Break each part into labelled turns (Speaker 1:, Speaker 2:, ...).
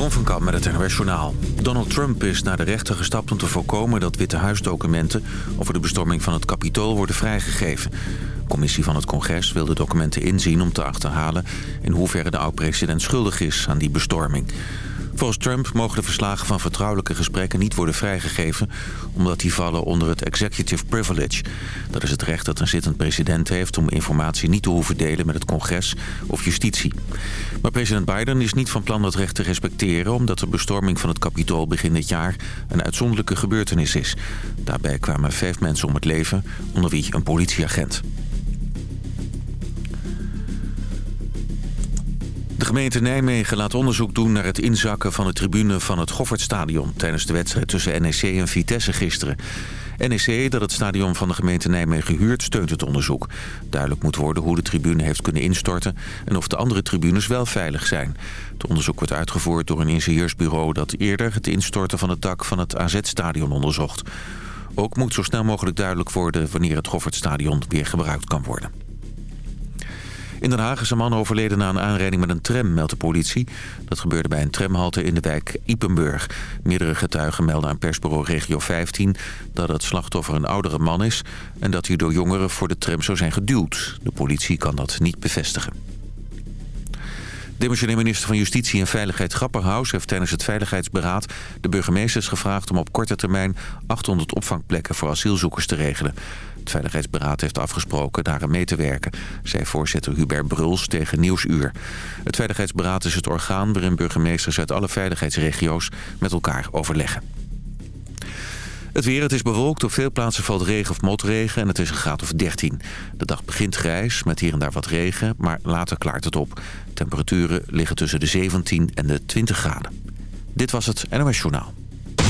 Speaker 1: Jeroen van Kamp met het Journaal. Donald Trump is naar de rechter gestapt om te voorkomen dat Witte Huisdocumenten over de bestorming van het Capitool worden vrijgegeven. De commissie van het congres wil de documenten inzien om te achterhalen in hoeverre de oud-president schuldig is aan die bestorming. Volgens Trump mogen de verslagen van vertrouwelijke gesprekken niet worden vrijgegeven... omdat die vallen onder het executive privilege. Dat is het recht dat een zittend president heeft om informatie niet te hoeven delen met het congres of justitie. Maar president Biden is niet van plan dat recht te respecteren... omdat de bestorming van het kapitool begin dit jaar een uitzonderlijke gebeurtenis is. Daarbij kwamen vijf mensen om het leven, onder wie een politieagent. De gemeente Nijmegen laat onderzoek doen naar het inzakken van de tribune van het Goffertstadion... tijdens de wedstrijd tussen NEC en Vitesse gisteren. NEC, dat het stadion van de gemeente Nijmegen huurt, steunt het onderzoek. Duidelijk moet worden hoe de tribune heeft kunnen instorten... en of de andere tribunes wel veilig zijn. Het onderzoek wordt uitgevoerd door een ingenieursbureau... dat eerder het instorten van het dak van het AZ-stadion onderzocht. Ook moet zo snel mogelijk duidelijk worden... wanneer het Goffertstadion weer gebruikt kan worden. In Den Haag is een man overleden na een aanrijding met een tram, meldt de politie. Dat gebeurde bij een tramhalte in de wijk Ipenburg. Meerdere getuigen melden aan persbureau Regio 15 dat het slachtoffer een oudere man is... en dat hij door jongeren voor de tram zou zijn geduwd. De politie kan dat niet bevestigen. Demissionair minister van Justitie en Veiligheid Grapperhaus... heeft tijdens het Veiligheidsberaad de burgemeesters gevraagd... om op korte termijn 800 opvangplekken voor asielzoekers te regelen. Het Veiligheidsberaad heeft afgesproken daaraan mee te werken... zei voorzitter Hubert Bruls tegen Nieuwsuur. Het Veiligheidsberaad is het orgaan waarin burgemeesters uit alle veiligheidsregio's... met elkaar overleggen. Het weer, het is bewolkt. Op veel plaatsen valt regen of motregen en het is een graad of 13. De dag begint grijs, met hier en daar wat regen, maar later klaart het op. Temperaturen liggen tussen de 17 en de 20 graden. Dit was het NOS Journaal.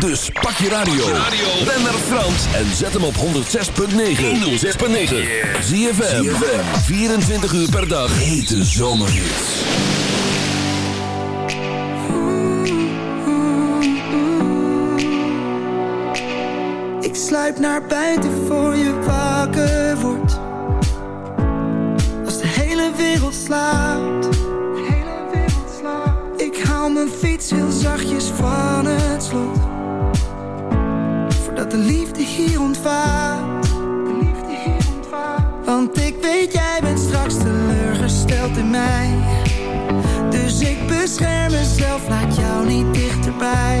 Speaker 2: Dus pak je, radio. Ben naar Frans en zet hem op 106.9. 106.9. Zie je 24 uur per dag. Hete zomerhit.
Speaker 3: Ik sluip naar buiten voor je wakker wordt. Als de hele wereld slaapt. Ik haal mijn fiets heel zachtjes vast de liefde hier ontvaart. De liefde hier ontvaart. Want ik weet, jij bent straks teleurgesteld in mij. Dus ik bescherm mezelf, laat jou niet dichterbij.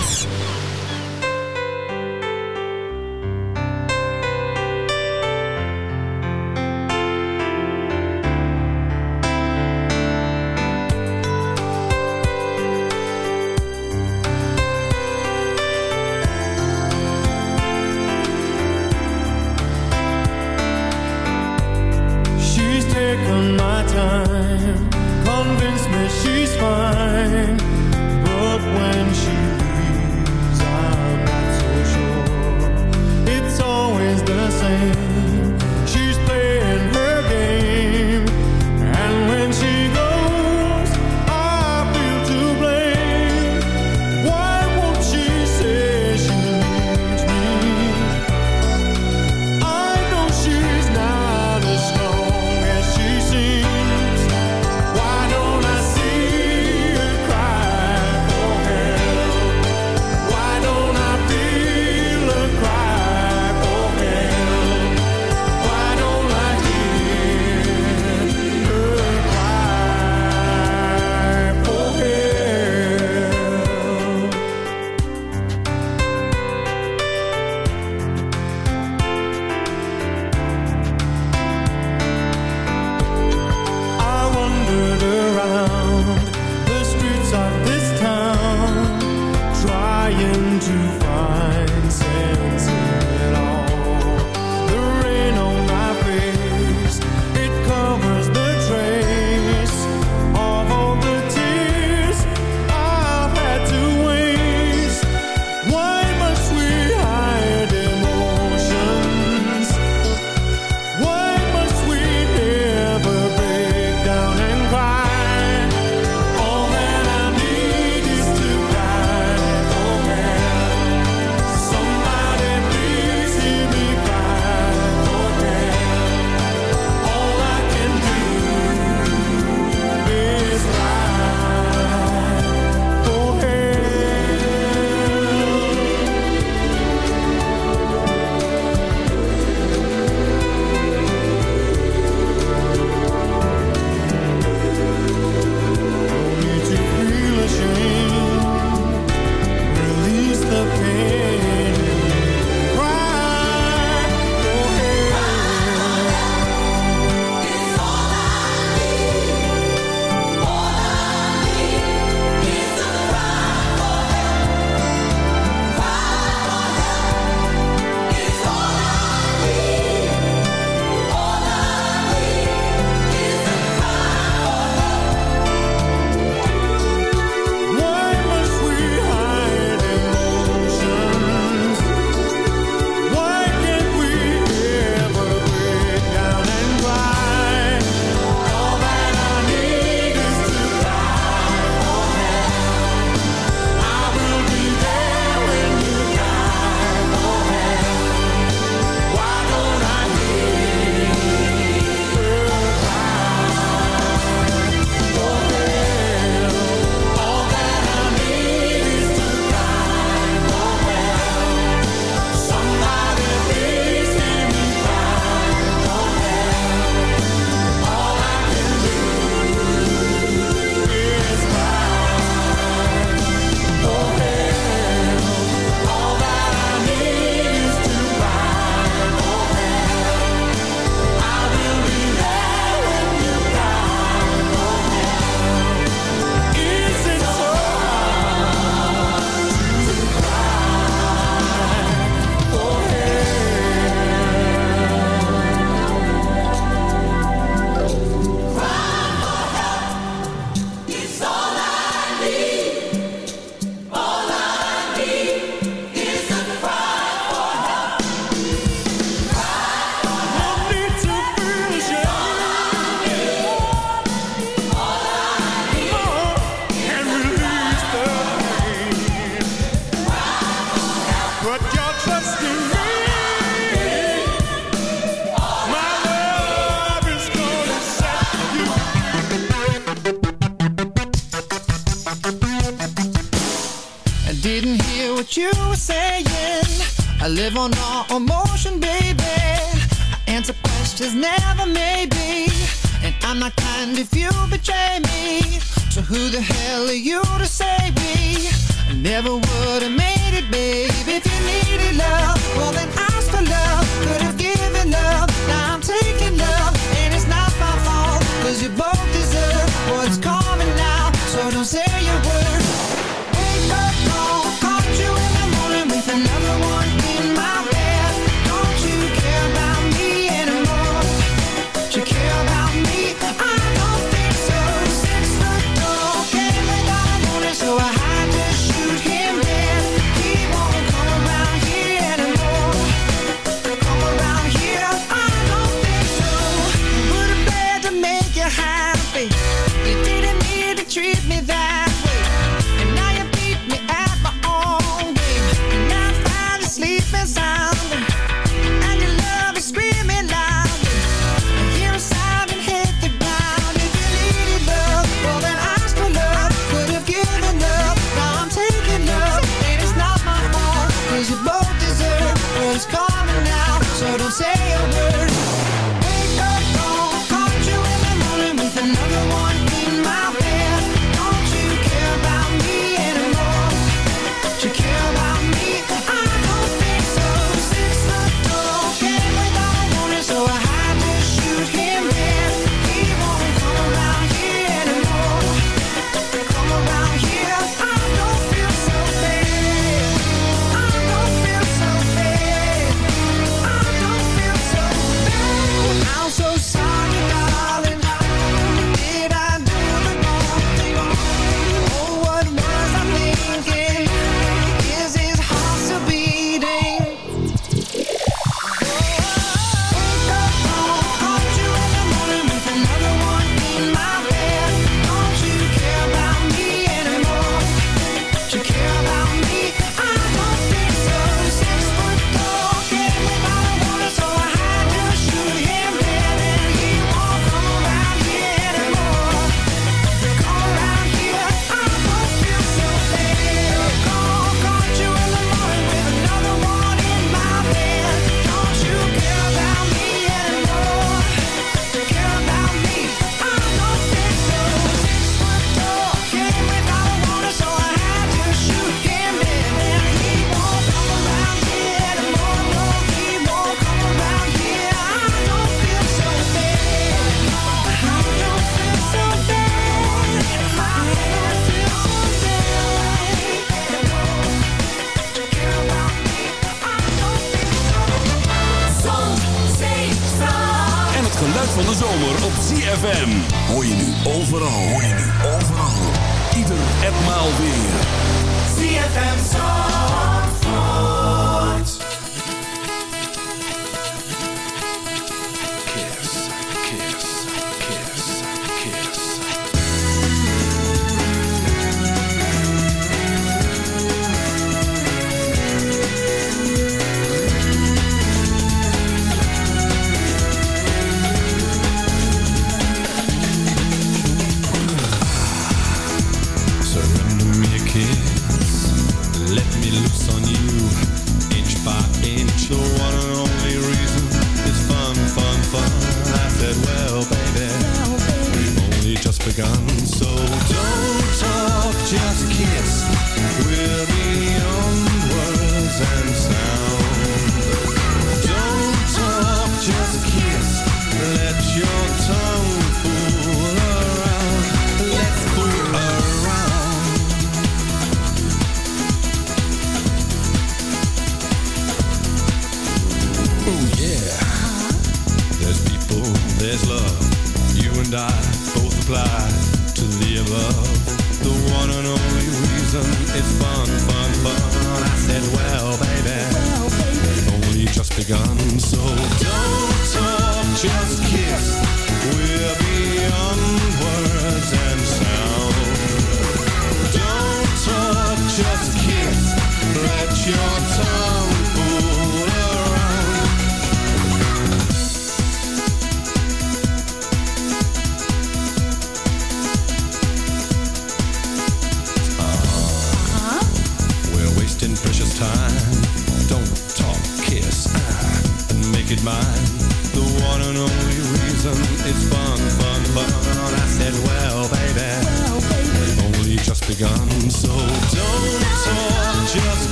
Speaker 4: to save me. I never would have made it big.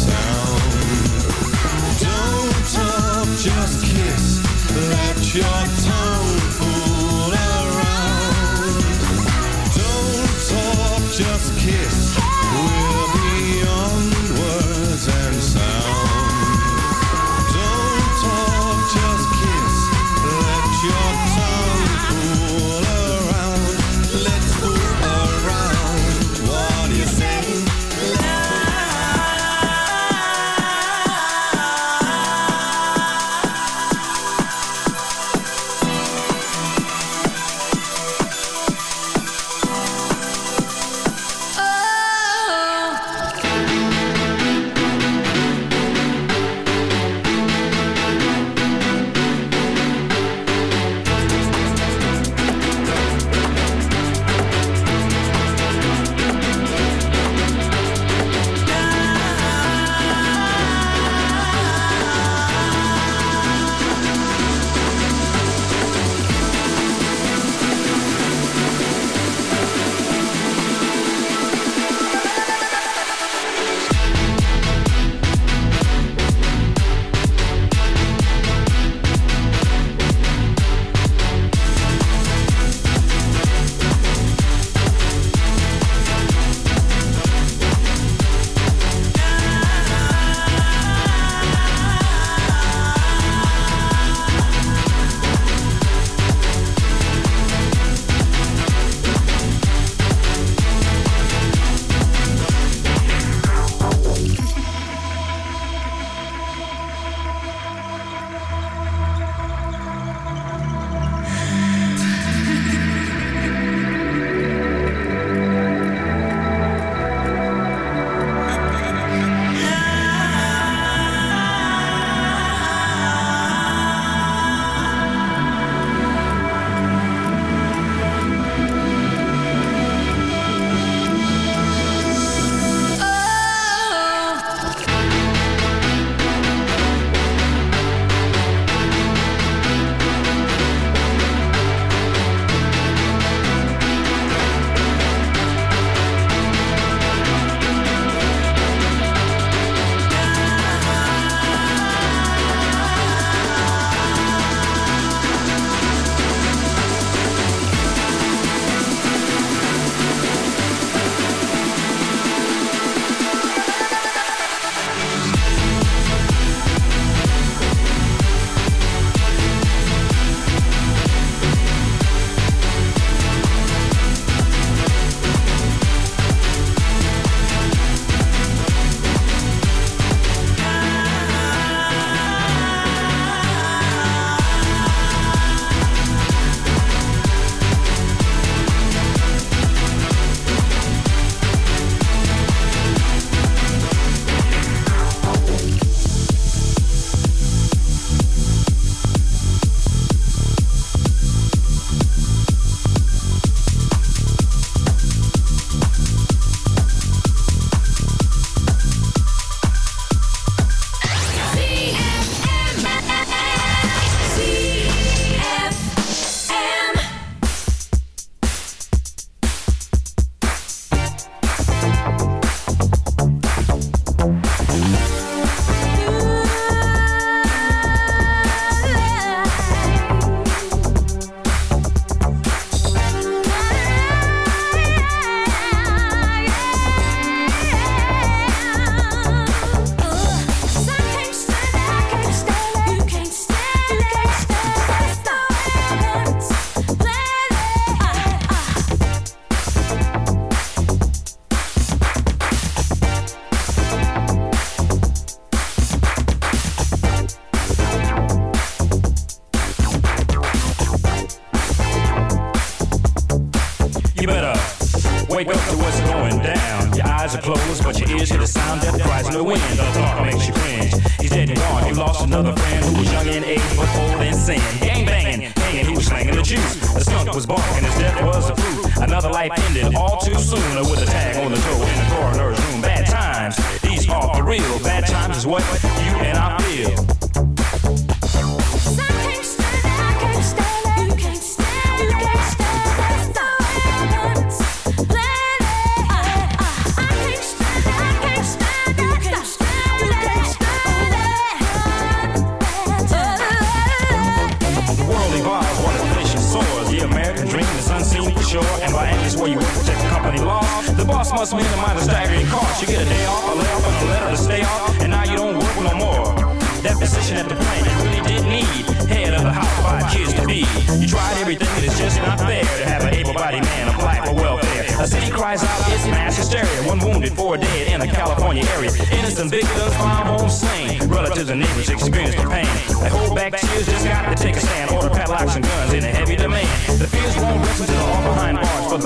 Speaker 4: Sound.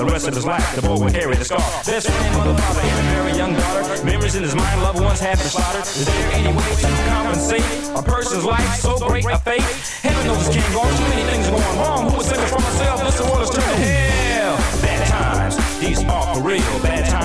Speaker 4: The
Speaker 5: rest of his life. The boy will carry the scar. Best friend, mother, father, and a very young daughter. Memories in his mind, loved ones have been slaughtered. Is there any way to compensate a person's life so great a fate? Heaven knows it can't go on. Too many things are going wrong. Who was thinking for myself? This world is turning hell. Bad times, these are for real. Bad times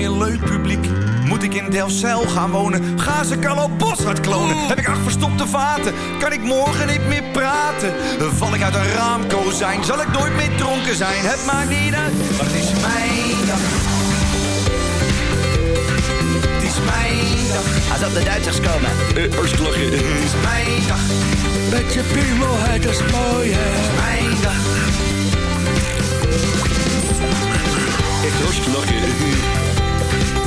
Speaker 6: Meer leuk publiek? Moet ik in Delfzijl gaan wonen? Gaan ze Carlo Boshart klonen? Heb ik acht verstopte vaten? Kan ik morgen niet meer praten? Val ik uit een raamkozijn? Zal ik nooit meer dronken zijn? Het maakt niet uit, maar het is mijn dag. Het is mijn dag.
Speaker 7: Als op de Duitsers komen.
Speaker 6: Uh, lachen. Het is mijn dag.
Speaker 7: Met je piemel, het is mooi, hè.
Speaker 6: Het is mijn dag. Echt hartstikke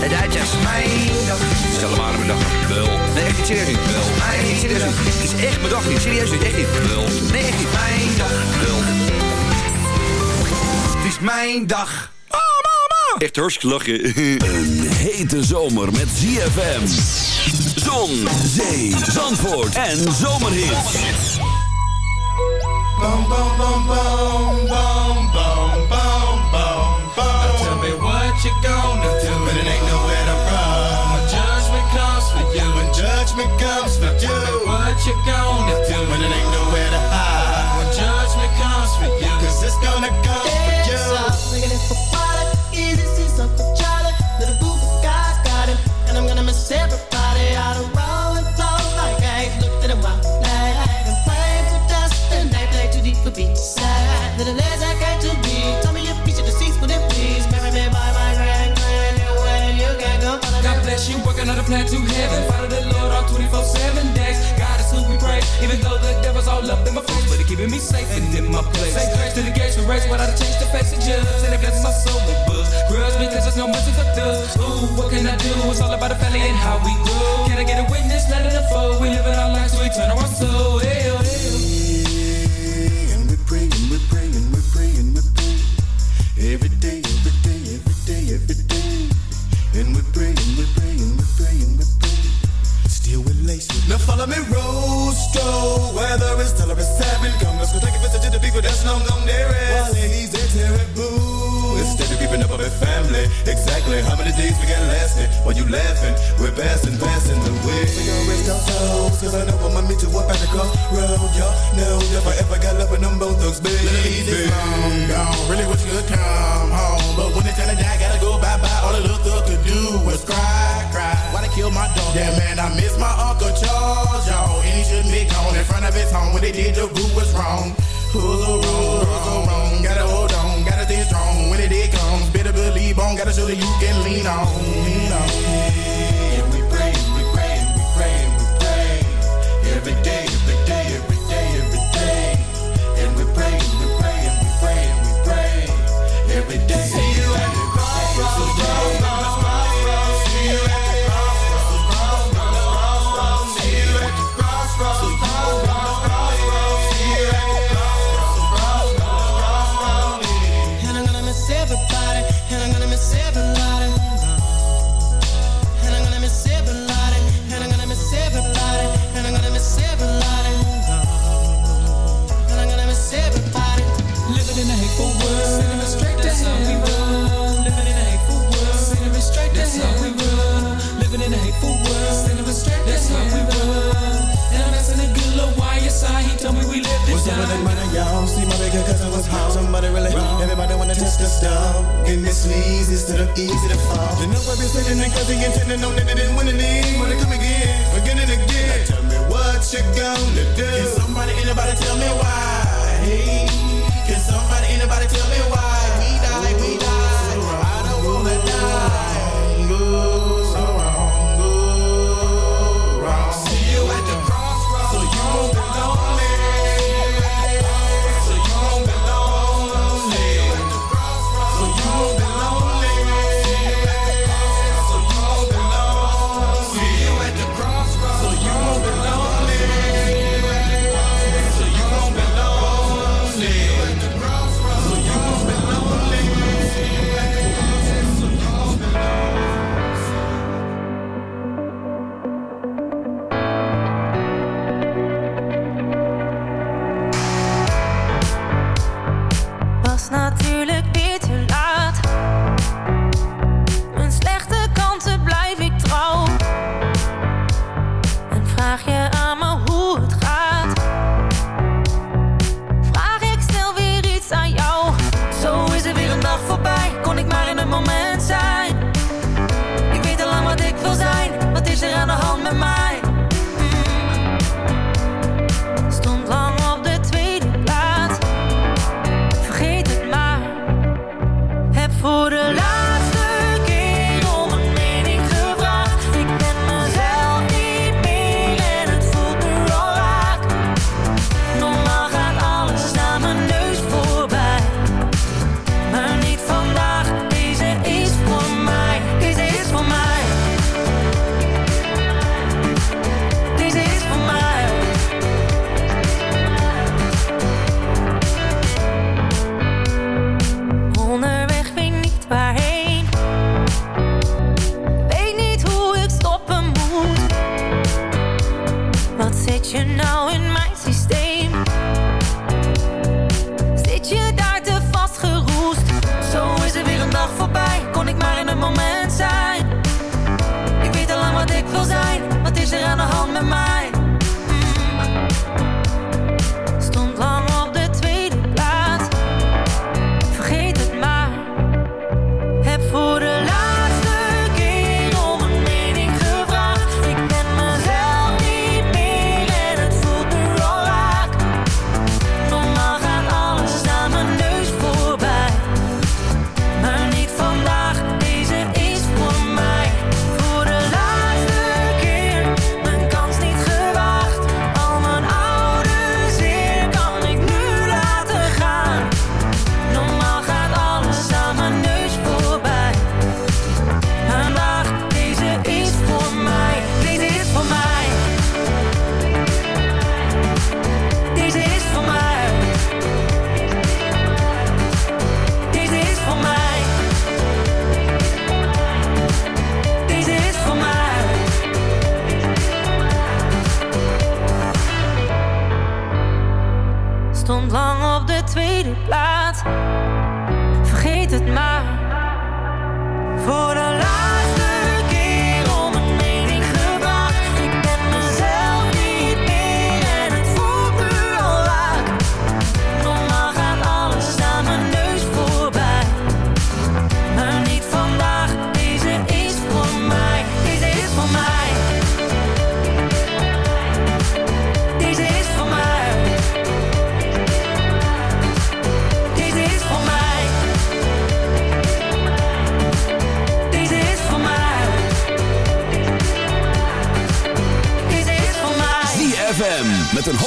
Speaker 7: het is
Speaker 6: Mijn dag. Stel maar mijn dag. Wel. Nee, echt niet serieus niet. Wel. Nee, echt niet serieus. Het is echt mijn dag niet. Serieus niet. Echt niet. Wel. Nee, echt niet. Mijn dag. Wel. Het is mijn dag. Oh, mama. Echt hartstikke lachen.
Speaker 2: Een hete zomer met ZFM. Zon, zee, zandvoort en
Speaker 8: zomerhit. Bam, bam, bam, bam, bam, bam, bam, bam. Now tell me what you got. Judgment comes for you. Tell me what you gonna do when it ain't nowhere to hide. When judgment comes for you, 'cause it's gonna come for you.
Speaker 9: And I'm gonna miss everybody out of roll and flow like I ain't looked at a while. Like and play for dust and they play too deep for beats. Little as I came to be. Tell me your the seats, would it please? Marry me by my grand way. You can go
Speaker 10: God bless you, working on a plan to heaven. Keeping me safe and in my place. Say grace to the gates we race, without a change the judge. And I blesses my soul with books. Grudge because there's no mercy for thugs. Ooh, what can I do? It's all about the family and how we grow. Can I get a witness? Let it unfold. We live in our lives, so we turn our soul. Hell, hell.
Speaker 8: And we're praying, we're praying, we're praying, we're praying. Every day, follow me, Rostro. Whether it's till it's seven. Come, let's go take a visit to the people that's long gone there. While ladies, they're terrible. Keeping up with family. Exactly how many days we got lasting? While you laughing, we're passing, passing the way. We gon' rest our souls, cause I know I'ma meet you up at the crossroad. Y'all know if I ever got love with them both thugs, baby.
Speaker 11: Ladies, long gone. Really wish you could come home. But when it's time to die, gotta go bye bye. All the little thug could do was cry, cry. Why they kill my dog? Yeah, man, I miss my Uncle Charles, y'all. And he shouldn't be gone in front of his home. When they did, the group was wrong. Who's so wrong? Who's so wrong? Gotta better believe on. Gotta show that you can lean on. Lean easy instead of easy to fall. Know I've been sitting and cause he intended on that they didn't win any. Wanna come again, again and again. Now tell me what you gonna do. Can somebody, anybody tell me why? Hey, Can somebody, anybody tell me why?
Speaker 12: stond lang op de tweede plaats. Vergeet het maar. Voor de